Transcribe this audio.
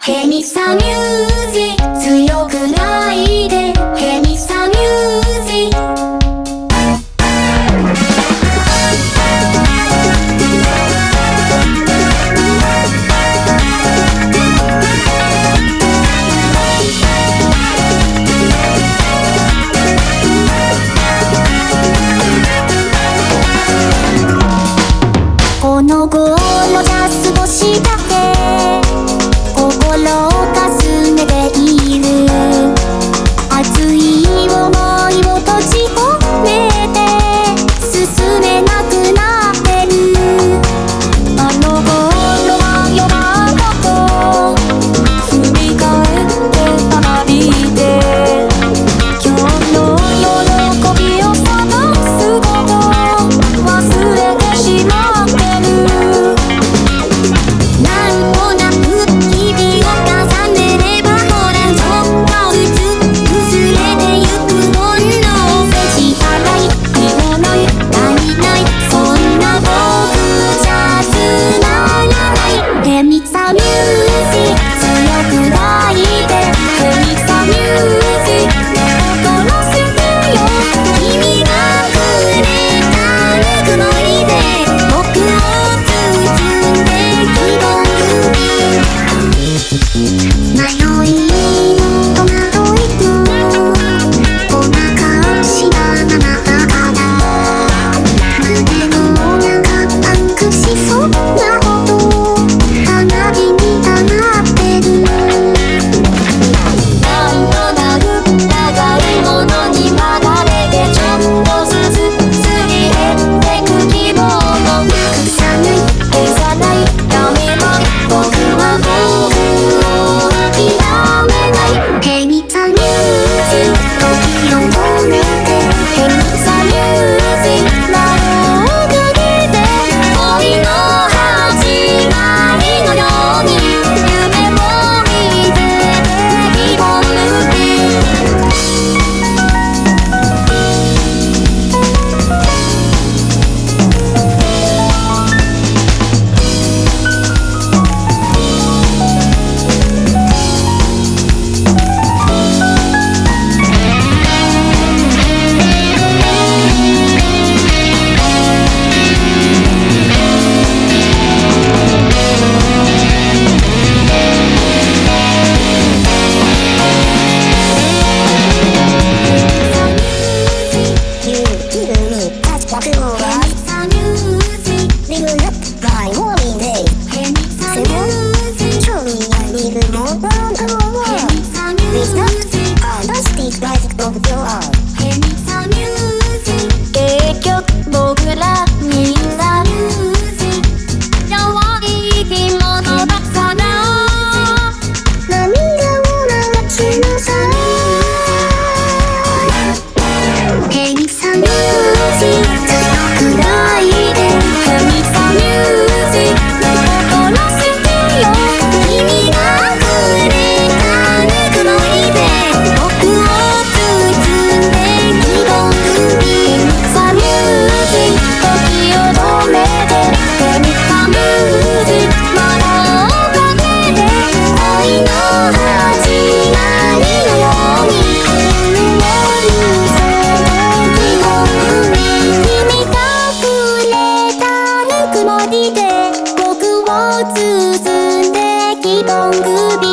ヘミサミュージック強 Uh. 包んで希望首